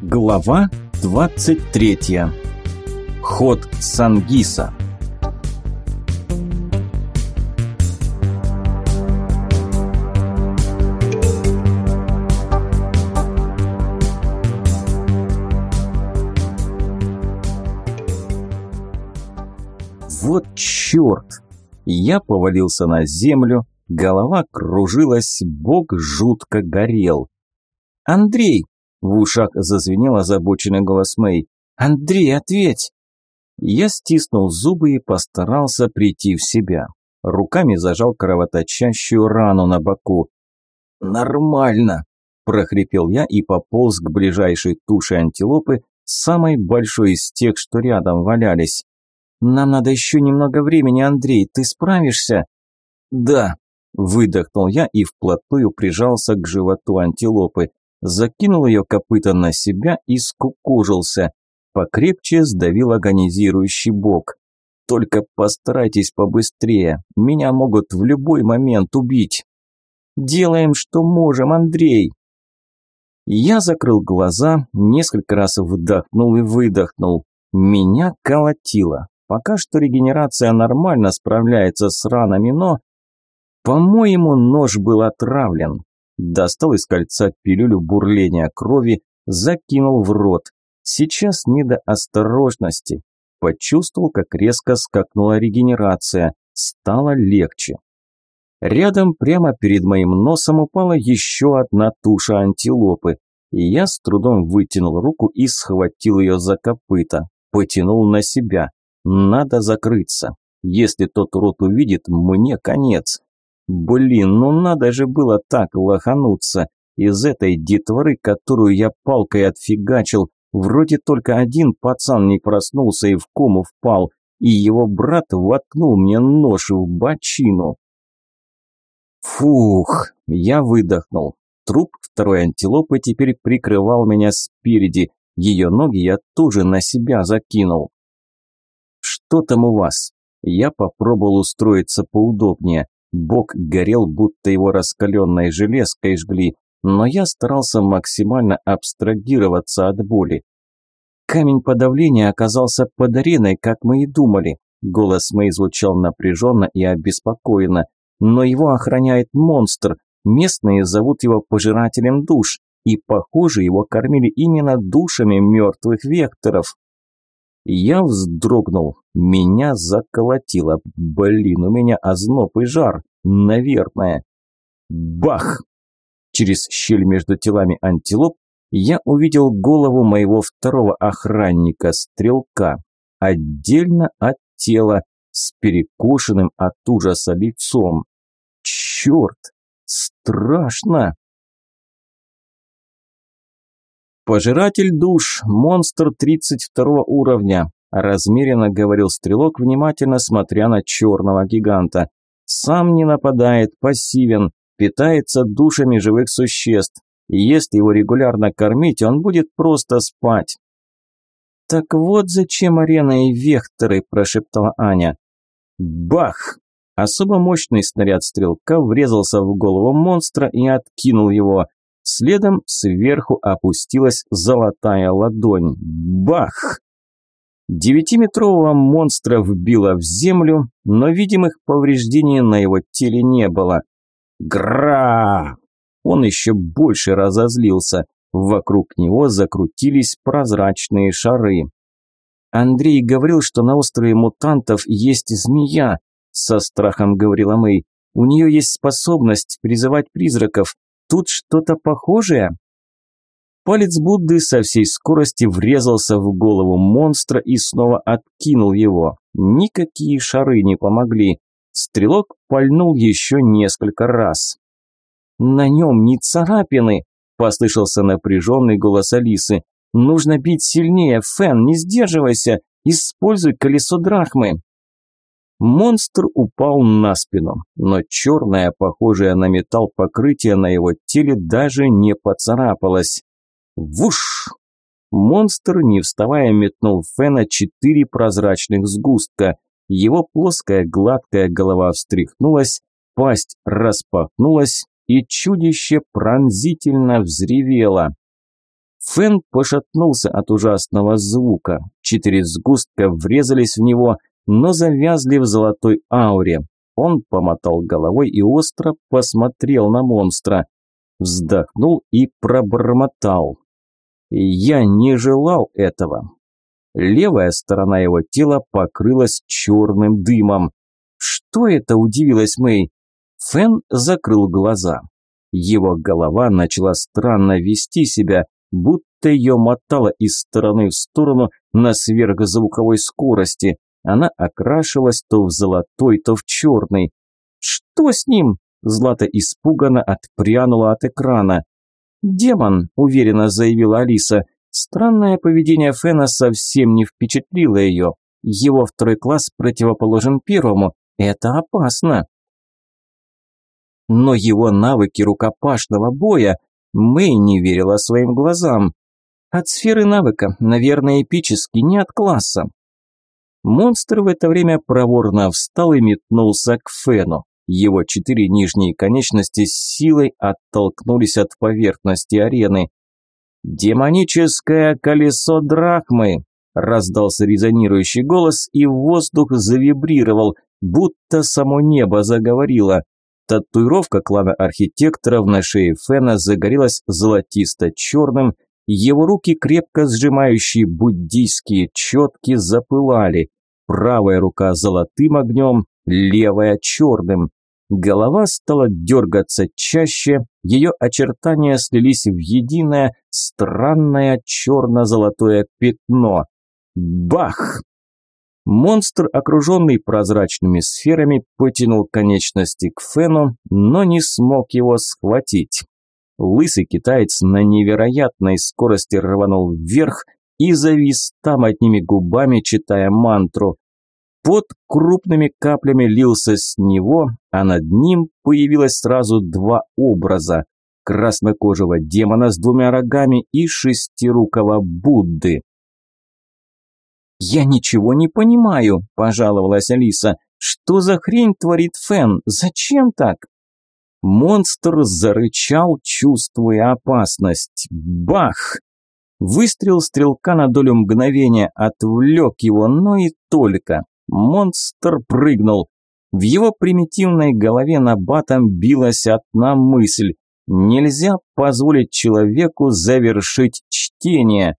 Глава 23. Ход Сангиса. Вот черт! Я повалился на землю, голова кружилась, бок жутко горел. «Андрей!» – в ушах зазвенел озабоченный голос Мэй. «Андрей, ответь!» Я стиснул зубы и постарался прийти в себя. Руками зажал кровоточащую рану на боку. «Нормально!» – прохрипел я и пополз к ближайшей туше антилопы, самой большой из тех, что рядом валялись. «Нам надо еще немного времени, Андрей, ты справишься?» «Да», – выдохнул я и вплотную прижался к животу антилопы, закинул ее копыта на себя и скукожился. Покрепче сдавил агонизирующий бок. «Только постарайтесь побыстрее, меня могут в любой момент убить». «Делаем, что можем, Андрей», я закрыл глаза, несколько раз вдохнул и выдохнул. Меня колотило. Пока что регенерация нормально справляется с ранами, но... По-моему, нож был отравлен. Достал из кольца пилюлю бурления крови, закинул в рот. Сейчас не до осторожности. Почувствовал, как резко скакнула регенерация. Стало легче. Рядом, прямо перед моим носом, упала еще одна туша антилопы. Я с трудом вытянул руку и схватил ее за копыта. Потянул на себя. Надо закрыться. Если тот урод увидит, мне конец. Блин, ну надо же было так лохануться. Из этой детворы, которую я палкой отфигачил, вроде только один пацан не проснулся и в кому впал, и его брат воткнул мне нож в бочину. Фух, я выдохнул. Труп второй антилопы теперь прикрывал меня спереди. Ее ноги я тоже на себя закинул. «Что там у вас?» Я попробовал устроиться поудобнее. Бок горел, будто его раскаленной железкой жгли, но я старался максимально абстрагироваться от боли. Камень подавления оказался под ареной, как мы и думали. Голос Мэй звучал напряженно и обеспокоенно. Но его охраняет монстр. Местные зовут его пожирателем душ. И, похоже, его кормили именно душами мертвых векторов. Я вздрогнул. Меня заколотило. Блин, у меня озноб и жар. Наверное. Бах! Через щель между телами антилоп я увидел голову моего второго охранника, стрелка, отдельно от тела, с перекошенным от ужаса лицом. Черт! Страшно! «Пожиратель душ, монстр 32 уровня», – размеренно говорил стрелок, внимательно смотря на черного гиганта. «Сам не нападает, пассивен, питается душами живых существ. И если его регулярно кормить, он будет просто спать». «Так вот зачем арена и векторы», – прошептала Аня. «Бах!» Особо мощный снаряд стрелка врезался в голову монстра и откинул его. Следом сверху опустилась золотая ладонь. Бах! Девятиметрового монстра вбило в землю, но видимых повреждений на его теле не было. Гра! Он еще больше разозлился. Вокруг него закрутились прозрачные шары. Андрей говорил, что на острове мутантов есть змея, со страхом говорила Мэй. У нее есть способность призывать призраков. Тут что-то похожее?» Палец Будды со всей скорости врезался в голову монстра и снова откинул его. Никакие шары не помогли. Стрелок пальнул еще несколько раз. «На нем не царапины!» – послышался напряженный голос Алисы. «Нужно бить сильнее, Фен, не сдерживайся! Используй колесо драхмы!» Монстр упал на спину, но черное, похожее на металл покрытие на его теле даже не поцарапалось. Вуш! Монстр, не вставая, метнул Фена четыре прозрачных сгустка. Его плоская гладкая голова встряхнулась, пасть распахнулась, и чудище пронзительно взревело. Фэн пошатнулся от ужасного звука. Четыре сгустка врезались в него, но завязли в золотой ауре. Он помотал головой и остро посмотрел на монстра. Вздохнул и пробормотал. «Я не желал этого». Левая сторона его тела покрылась черным дымом. «Что это?» – удивилась Мэй. Фэн закрыл глаза. Его голова начала странно вести себя, будто ее мотало из стороны в сторону на сверхзвуковой скорости. Она окрашивалась то в золотой, то в черный. «Что с ним?» Злата испуганно отпрянула от экрана. «Демон», – уверенно заявила Алиса. Странное поведение Фена совсем не впечатлило ее. Его второй класс противоположен первому. Это опасно. Но его навыки рукопашного боя Мэй не верила своим глазам. От сферы навыка, наверное, эпически, не от класса. Монстр в это время проворно встал и метнулся к Фену. Его четыре нижние конечности с силой оттолкнулись от поверхности арены. «Демоническое колесо Драхмы!» – раздался резонирующий голос, и воздух завибрировал, будто само небо заговорило. Татуировка клана архитекторов на шее Фена загорелась золотисто-черным, его руки, крепко сжимающие буддийские четки, запылали. Правая рука золотым огнем, левая черным. Голова стала дергаться чаще, ее очертания слились в единое, странное черно-золотое пятно. Бах! Монстр, окруженный прозрачными сферами, потянул конечности к Фену, но не смог его схватить. Лысый китаец на невероятной скорости рванул вверх и завис там одними губами, читая мантру. Под крупными каплями лился с него, а над ним появилось сразу два образа – краснокожего демона с двумя рогами и шестирукого Будды. «Я ничего не понимаю», – пожаловалась Алиса. «Что за хрень творит Фен? Зачем так?» Монстр зарычал, чувствуя опасность. Бах! Выстрел стрелка на долю мгновения отвлек его, но и только. Монстр прыгнул. В его примитивной голове на батом билась одна мысль. Нельзя позволить человеку завершить чтение.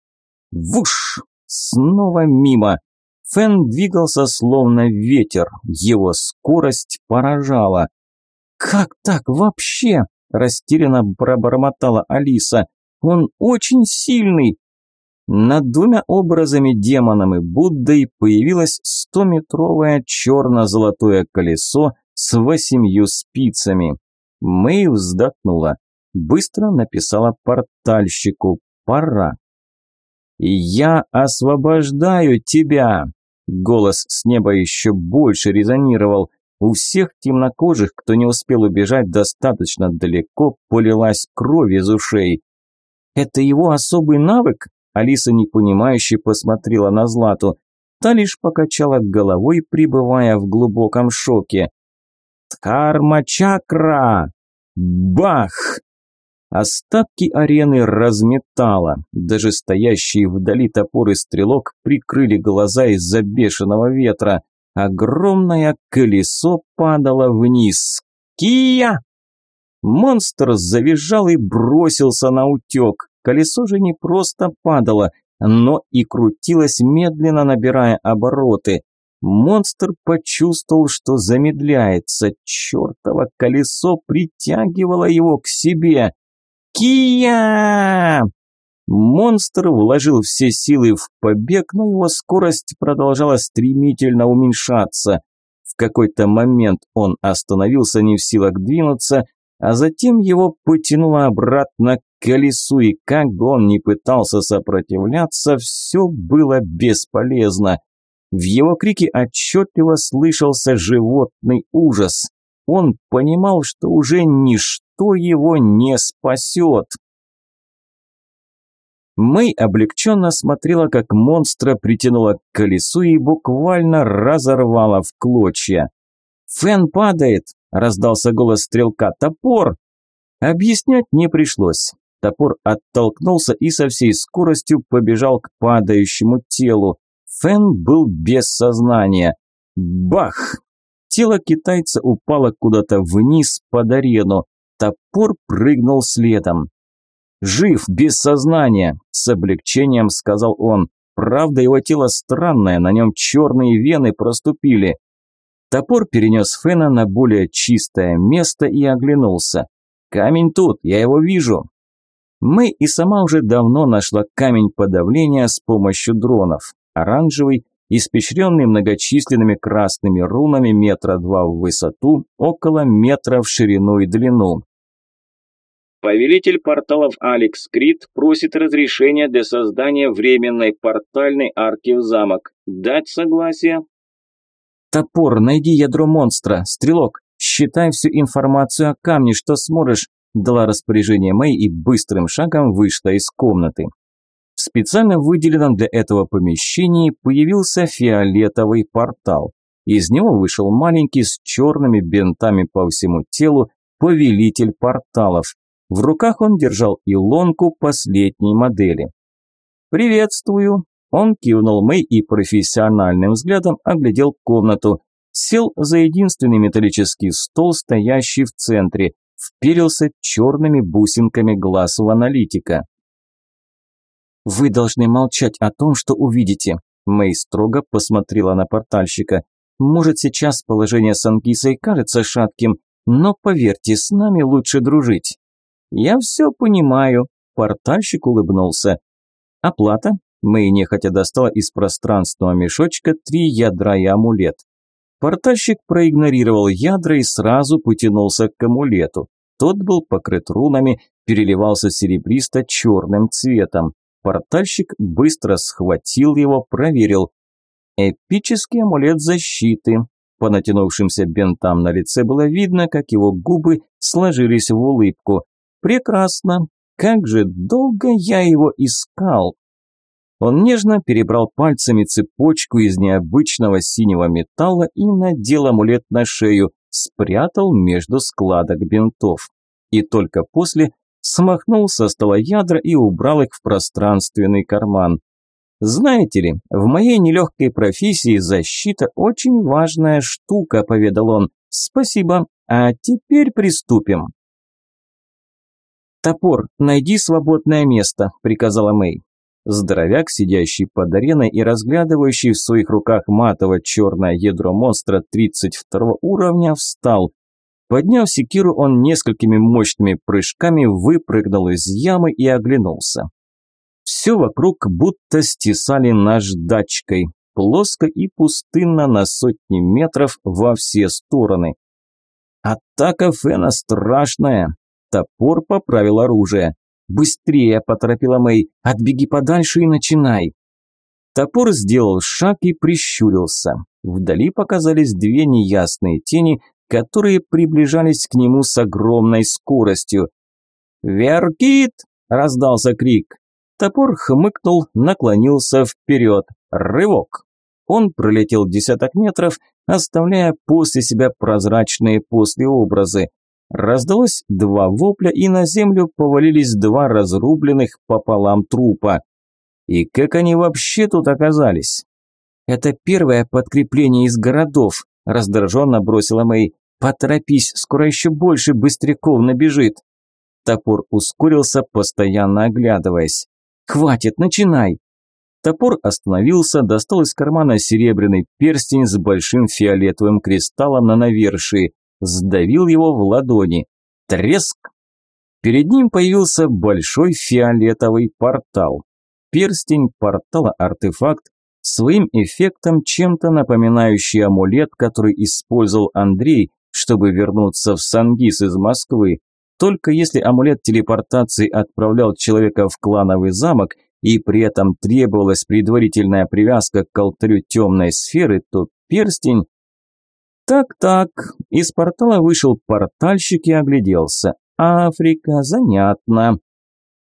Вуш! Снова мимо. Фэн двигался словно ветер. Его скорость поражала. «Как так вообще?» – растерянно пробормотала Алиса. «Он очень сильный. Над двумя образами демоном и Буддой появилось стометровое черно-золотое колесо с восемью спицами. Мэй вздохнула. Быстро написала портальщику «Пора». «Я освобождаю тебя!» Голос с неба еще больше резонировал. У всех темнокожих, кто не успел убежать достаточно далеко, полилась кровь из ушей. «Это его особый навык?» Алиса непонимающе посмотрела на Злату. Та лишь покачала головой, пребывая в глубоком шоке. «Дхарма-чакра!» Бах! Остатки арены разметало. Даже стоящие вдали топоры стрелок прикрыли глаза из-за бешеного ветра. Огромное колесо падало вниз. «Кия!» Монстр завизжал и бросился на утек. Колесо же не просто падало, но и крутилось медленно, набирая обороты. Монстр почувствовал, что замедляется. Чертово колесо притягивало его к себе. «Кия!» Монстр вложил все силы в побег, но его скорость продолжала стремительно уменьшаться. В какой-то момент он остановился не в силах двинуться, а затем его потянуло обратно колесу, и как бы он ни пытался сопротивляться, все было бесполезно. В его крике отчетливо слышался животный ужас. Он понимал, что уже ничто его не спасет. Мэй облегченно смотрела, как монстра притянула к колесу и буквально разорвала в клочья. «Фен падает!» – раздался голос стрелка. «Топор!» Объяснять не пришлось. Топор оттолкнулся и со всей скоростью побежал к падающему телу. Фэн был без сознания. Бах! Тело китайца упало куда-то вниз под арену. Топор прыгнул следом. «Жив, без сознания!» – с облегчением сказал он. Правда, его тело странное, на нем черные вены проступили. Топор перенес Фена на более чистое место и оглянулся. «Камень тут, я его вижу». Мы и сама уже давно нашла камень подавления с помощью дронов. Оранжевый, испещренный многочисленными красными рунами метра два в высоту, около метра в ширину и длину. Повелитель порталов Алекс Крит просит разрешения для создания временной портальной арки в замок. Дать согласие? «Топор, найди ядро монстра. Стрелок, считай всю информацию о камне, что сможешь», дала распоряжение Мэй и быстрым шагом вышла из комнаты. В специально выделенном для этого помещении появился фиолетовый портал. Из него вышел маленький с черными бинтами по всему телу повелитель порталов. В руках он держал илонку последней модели. «Приветствую!» Он кивнул Мэй и профессиональным взглядом оглядел комнату. Сел за единственный металлический стол, стоящий в центре, вперился черными бусинками глаз в аналитика. «Вы должны молчать о том, что увидите», Мэй строго посмотрела на портальщика. «Может, сейчас положение с Ангисой кажется шатким, но поверьте, с нами лучше дружить». «Я все понимаю», портальщик улыбнулся. «Оплата?» Мэй нехотя достала из пространственного мешочка три ядра и амулет. Портальщик проигнорировал ядра и сразу потянулся к амулету. Тот был покрыт рунами, переливался серебристо-черным цветом. Портальщик быстро схватил его, проверил. Эпический амулет защиты. По натянувшимся бинтам на лице было видно, как его губы сложились в улыбку. Прекрасно. Как же долго я его искал. Он нежно перебрал пальцами цепочку из необычного синего металла и надел амулет на шею, спрятал между складок бинтов. И только после смахнул со стола ядра и убрал их в пространственный карман. «Знаете ли, в моей нелегкой профессии защита очень важная штука», – поведал он. «Спасибо, а теперь приступим». «Топор, найди свободное место», – приказала Мэй. Здоровяк, сидящий под ареной и разглядывающий в своих руках матово-черное ядро монстра 32 уровня, встал. Подняв секиру, он несколькими мощными прыжками выпрыгнул из ямы и оглянулся. Все вокруг будто стесали наждачкой, плоско и пустынно на сотни метров во все стороны. Атака Фена страшная. Топор поправил оружие. «Быстрее!» – поторопила Мэй. «Отбеги подальше и начинай!» Топор сделал шаг и прищурился. Вдали показались две неясные тени, которые приближались к нему с огромной скоростью. «Веркит!» – раздался крик. Топор хмыкнул, наклонился вперед. Рывок! Он пролетел десяток метров, оставляя после себя прозрачные послеобразы. Раздалось два вопля, и на землю повалились два разрубленных пополам трупа. И как они вообще тут оказались? Это первое подкрепление из городов, раздраженно бросила Мэй. Поторопись, скоро еще больше быстряков набежит. Топор ускорился, постоянно оглядываясь. «Хватит, начинай!» Топор остановился, достал из кармана серебряный перстень с большим фиолетовым кристаллом на навершии сдавил его в ладони. Треск! Перед ним появился большой фиолетовый портал. Перстень портала-артефакт, своим эффектом чем-то напоминающий амулет, который использовал Андрей, чтобы вернуться в Сангис из Москвы. Только если амулет телепортации отправлял человека в клановый замок и при этом требовалась предварительная привязка к алтарю темной сферы, то перстень так-так, из портала вышел портальщик и огляделся. Африка, занятно.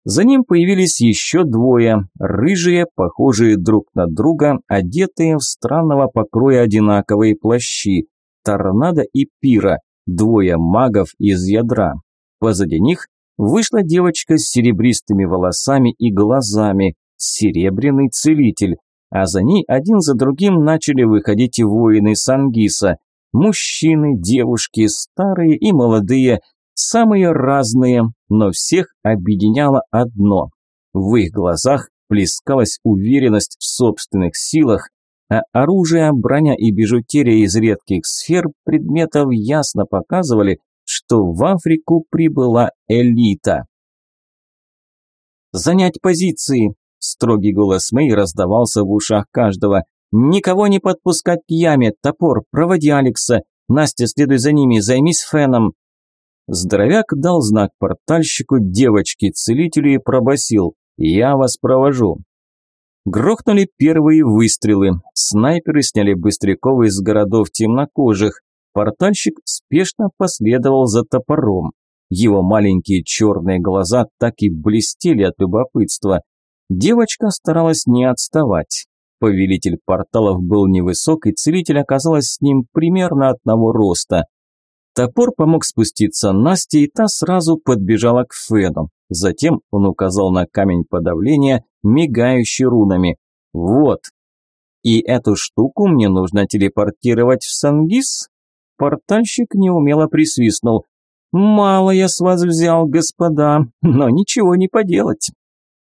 За ним появились еще двое, рыжие, похожие друг на друга, одетые в странного покроя одинаковые плащи. Торнадо и Пира, двое магов из ядра. Позади них Вышла девочка с серебристыми волосами и глазами, серебряный целитель, а за ней один за другим начали выходить воины Сангиса. Мужчины, девушки, старые и молодые, самые разные, но всех объединяло одно. В их глазах плескалась уверенность в собственных силах, а оружие, броня и бижутерия из редких сфер предметов ясно показывали, что в Африку прибыла элита. «Занять позиции!» – строгий голос Мэй раздавался в ушах каждого. «Никого не подпускать к яме! Топор, проводи Алекса! Настя, следуй за ними, займись феном!» Здоровяк дал знак портальщику, девочке-целителю и пробасил «Я вас провожу». Грохнули первые выстрелы. Снайперы сняли быстряков из городов темнокожих. Портальщик спешно последовал за топором. Его маленькие черные глаза так и блестели от любопытства. Девочка старалась не отставать. Повелитель порталов был невысок, и целитель оказалась с ним примерно одного роста. Топор помог спуститься Насте, и та сразу подбежала к Фену. Затем он указал на камень подавления, мигающий рунами. «Вот. И эту штуку мне нужно телепортировать в Сангис?» Портальщик неумело присвистнул. «Мало я с вас взял, господа, но ничего не поделать».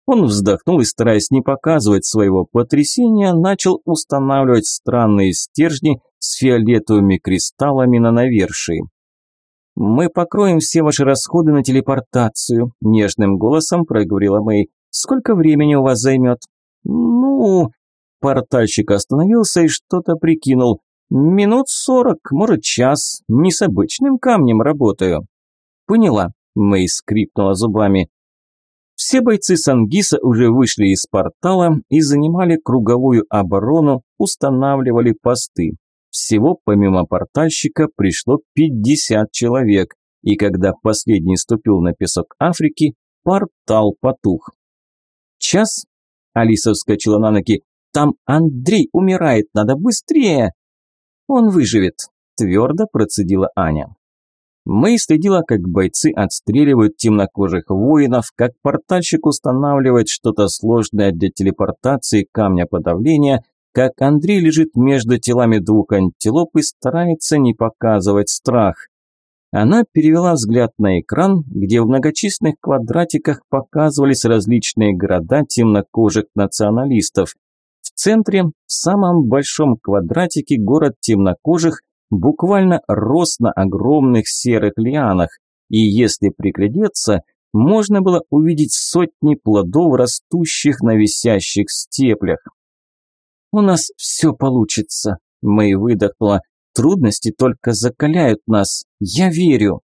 Он вздохнул и, стараясь не показывать своего потрясения, начал устанавливать странные стержни с фиолетовыми кристаллами на навершии. «Мы покроем все ваши расходы на телепортацию», – нежным голосом проговорила Мэй. «Сколько времени у вас займет?» «Ну...» Портальщик остановился и что-то прикинул. «Минут сорок, может час. Не с обычным камнем работаю». «Поняла», – Мэй скрипнула зубами. Все бойцы Сангиса уже вышли из портала и занимали круговую оборону, устанавливали посты. Всего помимо портальщика пришло 50 человек, и когда последний ступил на песок Африки, портал потух. «Час?» – Алиса вскочила на ноги. «Там Андрей умирает, надо быстрее!» «Он выживет», – твердо процедила Аня. Мэй следила, как бойцы отстреливают темнокожих воинов, как портальщик устанавливает что-то сложное для телепортации камня подавления – как Андрей лежит между телами двух антилоп и старается не показывать страх. Она перевела взгляд на экран, где в многочисленных квадратиках показывались различные города темнокожих националистов. В центре, в самом большом квадратике, город темнокожих буквально рос на огромных серых лианах, и если приглядеться, можно было увидеть сотни плодов, растущих на висящих степлях. «У нас все получится», – Мэй выдохнула. «Трудности только закаляют нас. Я верю».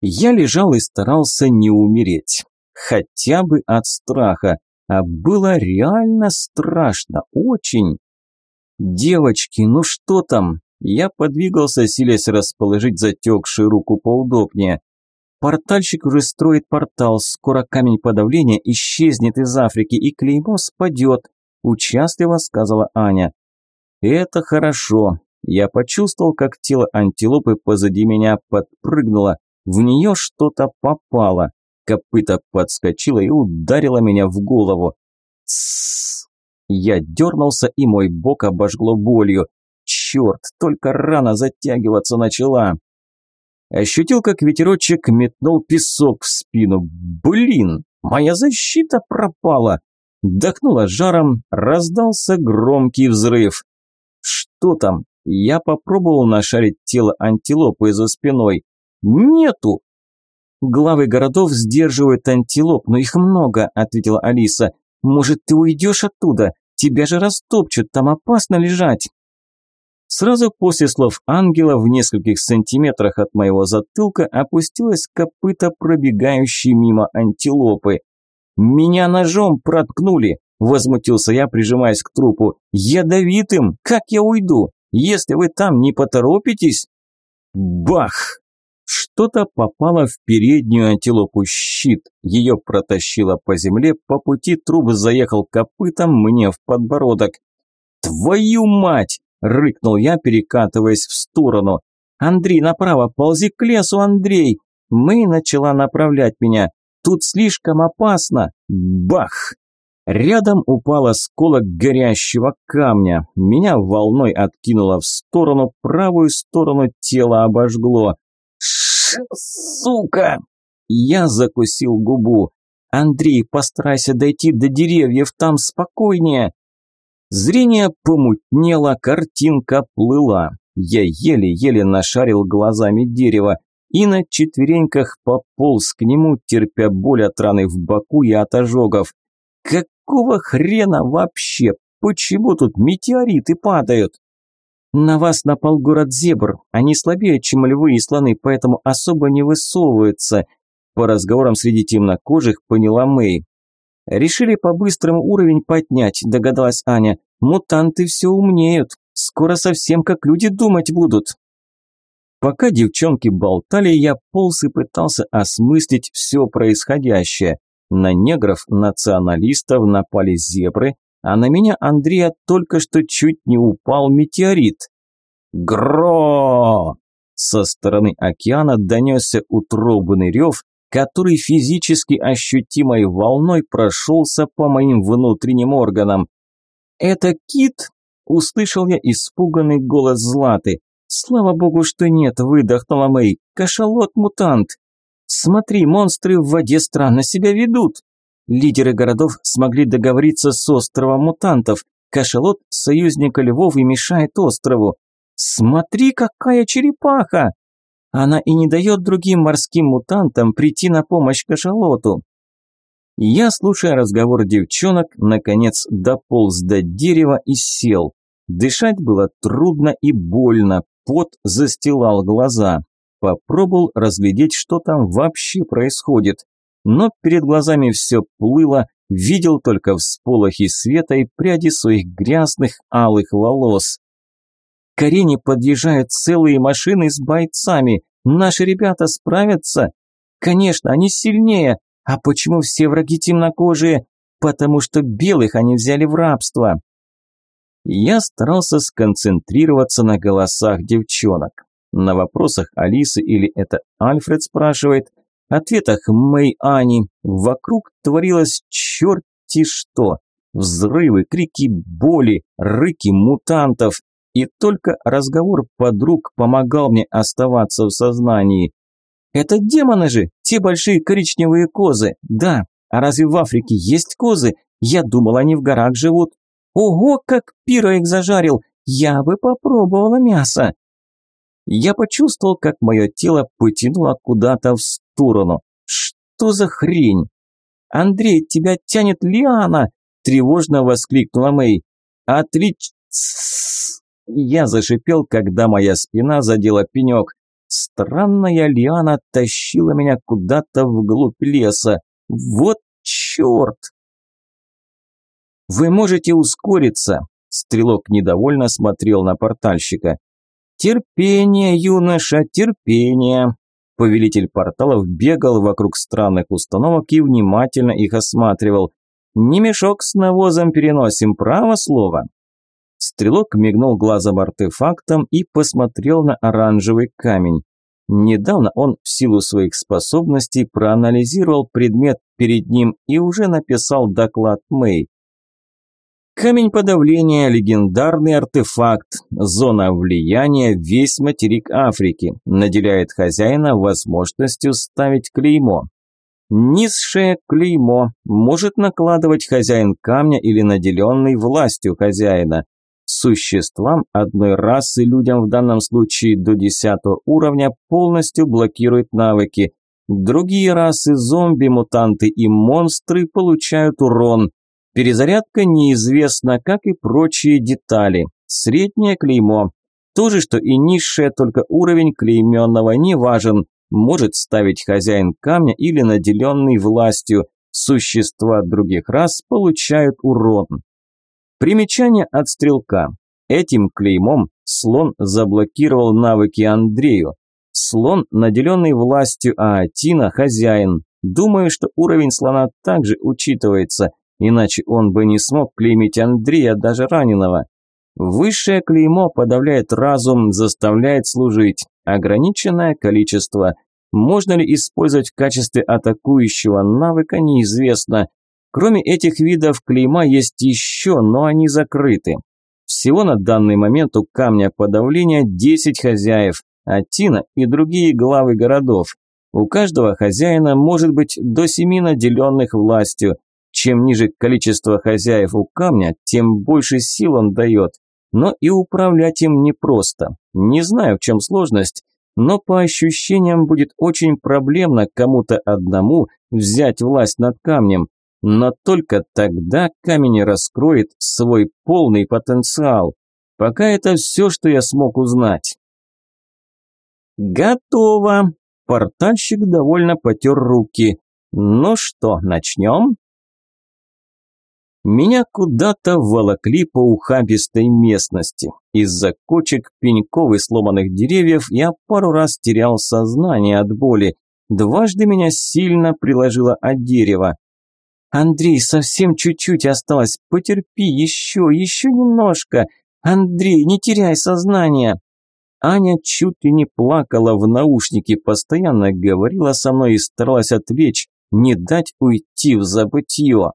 Я лежал и старался не умереть. Хотя бы от страха. А было реально страшно. Очень. «Девочки, ну что там?» Я подвигался, силясь расположить затекшую руку поудобнее. Портальщик уже строит портал, скоро камень подавления исчезнет из Африки и клеймо спадет, участливо сказала Аня. Это хорошо. Я почувствовал, как тело антилопы позади меня подпрыгнуло, в нее что-то попало. Копыта подскочила и ударила меня в голову. Тссс. Я дернулся, и мой бок обожгло болью. Черт, только рана затягиваться начала. Ощутил, как ветерочек метнул песок в спину. Блин, моя защита пропала. Дохнуло жаром, раздался громкий взрыв. Что там? Я попробовал нашарить тело антилопы за спиной. Нету. Главы городов сдерживают антилоп, но их много, ответила Алиса. Может, ты уйдешь оттуда? Тебя же растопчут, там опасно лежать. Сразу после слов ангела в нескольких сантиметрах от моего затылка опустилась копыта пробегающей мимо антилопы. «Меня ножом проткнули!» – возмутился я, прижимаясь к трупу. «Ядовитым! Как я уйду? Если вы там не поторопитесь?» Бах! Что-то попало в переднюю антилопу щит. Ее протащило по земле, по пути труп заехал копытом мне в подбородок. «Твою мать!» – рыкнул я, перекатываясь в сторону. «Андрей, направо, ползи к лесу, Андрей!» Мэй начала направлять меня. Тут слишком опасно. Бах! Рядом упал осколок горящего камня. Меня волной откинуло в сторону, правую сторону тела обожгло. Ш, сука! Я закусил губу. Андрей, постарайся дойти до деревьев, там спокойнее. Зрение помутнело, картинка плыла. Я еле-еле нашарил глазами дерево и на четвереньках пополз к нему, терпя боль от раны в боку и от ожогов. Какого хрена вообще? Почему тут метеориты падают? На вас напал город зебр. Они слабее, чем львы и слоны, поэтому особо не высовываются. По разговорам среди темнокожих поняла Мэй. Решили по-быстрому уровень поднять, догадалась Аня. Мутанты все умнеют. Скоро совсем как люди думать будут. Пока девчонки болтали, я полз и пытался осмыслить все происходящее. На негров-националистов напали зебры, а на меня, Андрея, только что чуть не упал метеорит. Гро! Со стороны океана донесся утробный рев, который физически ощутимой волной прошелся по моим внутренним органам. «Это кит?» – услышал я испуганный голос Златы. «Слава богу, что нет», – выдохнула Мэй. «Кашалот-мутант». «Смотри, монстры в воде странно себя ведут». Лидеры городов смогли договориться с островом мутантов. Кашалот – союзника львов и мешает острову. «Смотри, какая черепаха!» Она и не дает другим морским мутантам прийти на помощь кашалоту. Я, слушая разговор девчонок, наконец дополз до дерева и сел. Дышать было трудно и больно, пот застилал глаза. Попробовал разглядеть, что там вообще происходит. Но перед глазами все плыло, видел только всполохи света и пряди своих грязных алых волос. К арене подъезжают целые машины с бойцами. Наши ребята справятся? Конечно, они сильнее. А почему все враги темнокожие? Потому что белых они взяли в рабство. Я старался сконцентрироваться на голосах девчонок. На вопросах Алисы или это Альфред спрашивает, ответах Мэй Ани. Вокруг творилось черти что. Взрывы, крики боли, рыки мутантов и только разговор подруг помогал мне оставаться в сознании. «Это демоны же, те большие коричневые козы. Да, а разве в Африке есть козы? Я думал, они в горах живут. Ого, как Пиро их зажарил! Я бы попробовала мясо!» Я почувствовал, как мое тело потянуло куда-то в сторону. «Что за хрень?» «Андрей, тебя тянет Лиана!» – тревожно воскликнула Мэй. «Отлич...» Я зашипел, когда моя спина задела пенек. Странная лиана тащила меня куда-то вглубь леса. Вот черт! «Вы можете ускориться», – стрелок недовольно смотрел на портальщика. «Терпение, юноша, терпение!» Повелитель порталов бегал вокруг странных установок и внимательно их осматривал. «Не мешок с навозом переносим, право слово!» Стрелок мигнул глазом артефактом и посмотрел на оранжевый камень. Недавно он в силу своих способностей проанализировал предмет перед ним и уже написал доклад Мэй. Камень подавления – легендарный артефакт, зона влияния – весь материк Африки, наделяет хозяина возможностью ставить клеймо. Низшее клеймо может накладывать хозяин камня или наделенный властью хозяина. Существам одной расы, людям в данном случае до 10 уровня, полностью блокирует навыки. Другие расы, зомби, мутанты и монстры получают урон. Перезарядка неизвестна, как и прочие детали. Среднее клеймо. То же, что и низшее, только уровень клейменного не важен. Может ставить хозяин камня или наделенный властью. Существа других рас получают урон. Примечание от стрелка. Этим клеймом слон заблокировал навыки Андрею. Слон, наделенный властью Аатина, хозяин. Думаю, что уровень слона также учитывается, иначе он бы не смог клеймить Андрея, даже раненого. Высшее клеймо подавляет разум, заставляет служить. Ограниченное количество. Можно ли использовать в качестве атакующего навыка, неизвестно. Кроме этих видов клейма есть еще, но они закрыты. Всего на данный момент у камня подавления 10 хозяев, а Тина и другие главы городов. У каждого хозяина может быть до семи наделенных властью. Чем ниже количество хозяев у камня, тем больше сил он дает. Но и управлять им непросто. Не знаю, в чем сложность, но по ощущениям будет очень проблемно кому-то одному взять власть над камнем. Но только тогда камень раскроет свой полный потенциал. Пока это все, что я смог узнать. «Готово!» Портальщик довольно потер руки. «Ну что, начнем?» Меня куда-то волокли по ухабистой местности. Из-за кочек, пеньков и сломанных деревьев я пару раз терял сознание от боли. Дважды меня сильно приложило от дерева. «Андрей, совсем чуть-чуть осталось. Потерпи еще, еще немножко. Андрей, не теряй сознание!» Аня чуть ли не плакала в наушнике, постоянно говорила со мной и старалась отвлечь, не дать уйти в забытье.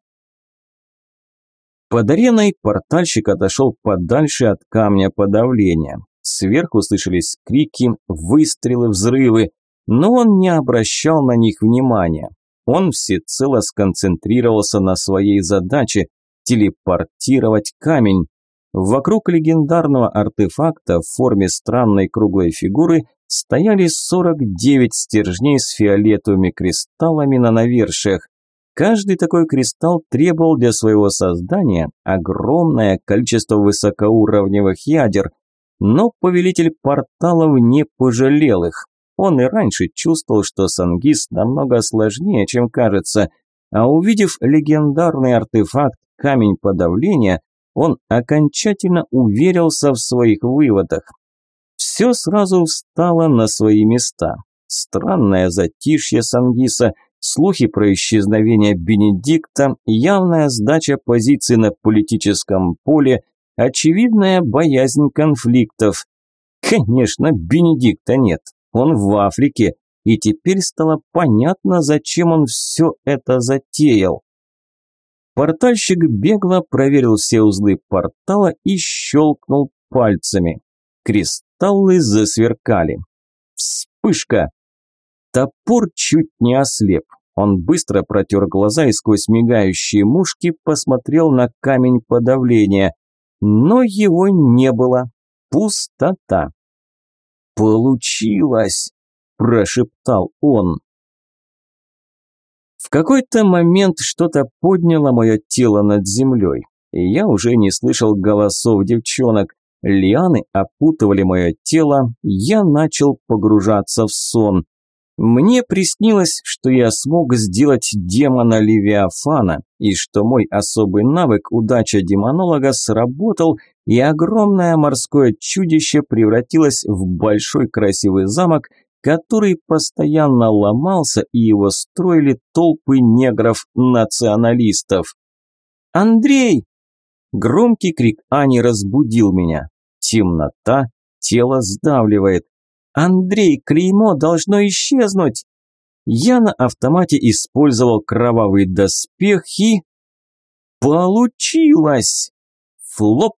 Под ареной портальщик отошел подальше от камня подавления. Сверху слышались крики, выстрелы, взрывы, но он не обращал на них внимания. Он всецело сконцентрировался на своей задаче – телепортировать камень. Вокруг легендарного артефакта в форме странной круглой фигуры стояли 49 стержней с фиолетовыми кристаллами на навершиях. Каждый такой кристалл требовал для своего создания огромное количество высокоуровневых ядер, но повелитель порталов не пожалел их. Он и раньше чувствовал, что Сангис намного сложнее, чем кажется, а увидев легендарный артефакт «Камень подавления», он окончательно уверился в своих выводах. Все сразу встало на свои места. Странное затишье Сангиса – слухи про исчезновение Бенедикта, явная сдача позиций на политическом поле, очевидная боязнь конфликтов. Конечно, Бенедикта нет, он в Африке, и теперь стало понятно, зачем он все это затеял. Портальщик бегло проверил все узлы портала и щелкнул пальцами. Кристаллы засверкали. Вспышка! Топор чуть не ослеп. Он быстро протер глаза и сквозь мигающие мушки посмотрел на камень подавления. Но его не было. Пустота. «Получилось!» – прошептал он. В какой-то момент что-то подняло мое тело над землей, и я уже не слышал голосов девчонок. Лианы опутывали мое тело, я начал погружаться в сон. Мне приснилось, что я смог сделать демона Левиафана, и что мой особый навык удача демонолога сработал, и огромное морское чудище превратилось в большой красивый замок, который постоянно ломался, и его строили толпы негров-националистов. «Андрей!» Громкий крик Ани разбудил меня. Темнота, тело сдавливает. Андрей, клеймо должно исчезнуть. Я на автомате использовал кровавый доспех и... Получилось! Флоп!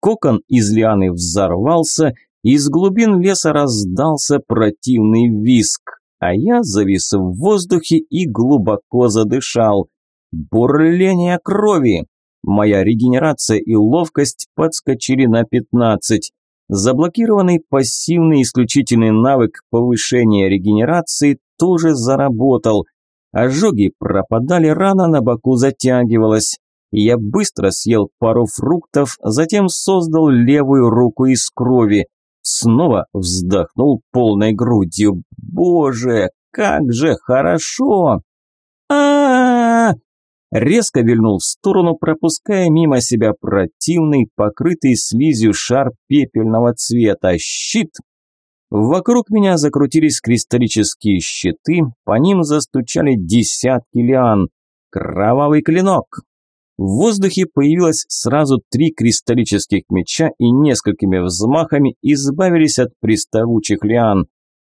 Кокон из лианы взорвался, из глубин леса раздался противный виск, а я завис в воздухе и глубоко задышал. Бурление крови! Моя регенерация и ловкость подскочили на пятнадцать. Заблокированный пассивный исключительный навык повышения регенерации тоже заработал. Ожоги пропадали, рана на боку затягивалась. Я быстро съел пару фруктов, затем создал левую руку из крови. Снова вздохнул полной грудью. Боже, как же хорошо! Резко вильнул в сторону, пропуская мимо себя противный, покрытый слизью шар пепельного цвета. Щит! Вокруг меня закрутились кристаллические щиты, по ним застучали десятки лиан. Кровавый клинок! В воздухе появилось сразу три кристаллических меча и несколькими взмахами избавились от приставучих лиан.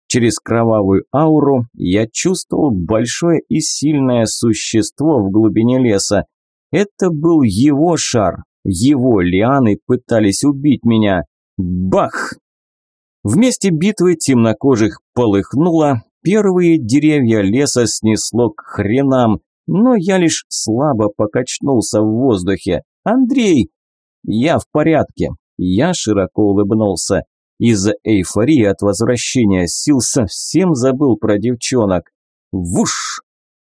Через кровавую ауру я чувствовал большое и сильное существо в глубине леса. Это был его шар, его лианы пытались убить меня. Бах! В месте битвы темнокожих полыхнуло, первые деревья леса снесло к хренам, но я лишь слабо покачнулся в воздухе. «Андрей!» «Я в порядке!» Я широко улыбнулся. Из-за эйфории от возвращения сил совсем забыл про девчонок. Вуш!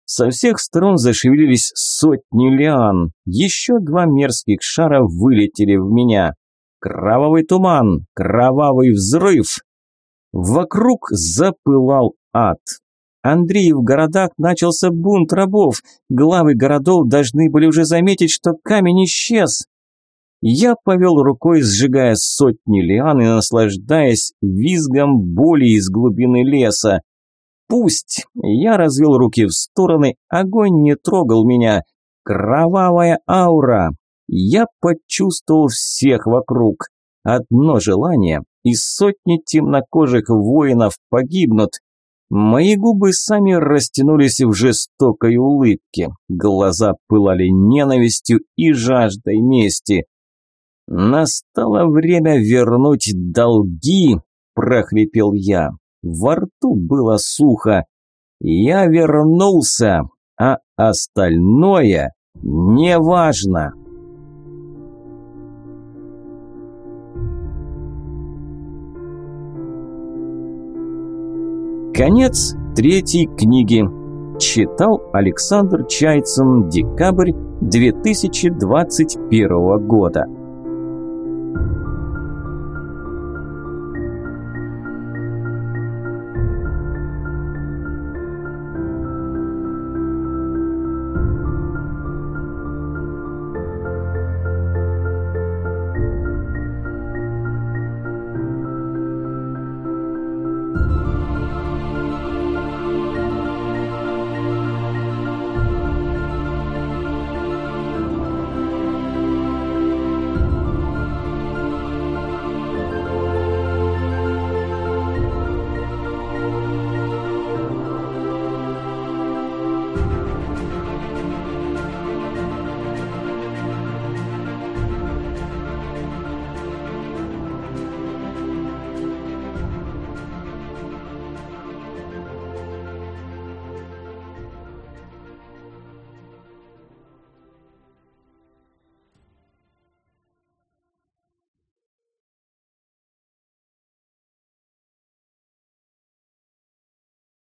Со всех сторон зашевелились сотни лиан. Еще два мерзких шара вылетели в меня. Кровавый туман, кровавый взрыв. Вокруг запылал ад. Андрей, в городах начался бунт рабов. Главы городов должны были уже заметить, что камень исчез. Я повел рукой, сжигая сотни лиан и наслаждаясь визгом боли из глубины леса. Пусть! Я развел руки в стороны, огонь не трогал меня. Кровавая аура! Я почувствовал всех вокруг. Одно желание, и сотни темнокожих воинов погибнут. Мои губы сами растянулись в жестокой улыбке. Глаза пылали ненавистью и жаждой мести. «Настало время вернуть долги!» – прохрипел я. Во рту было сухо. «Я вернулся, а остальное неважно!» Конец третьей книги. Читал Александр Чайцин. Декабрь 2021 года.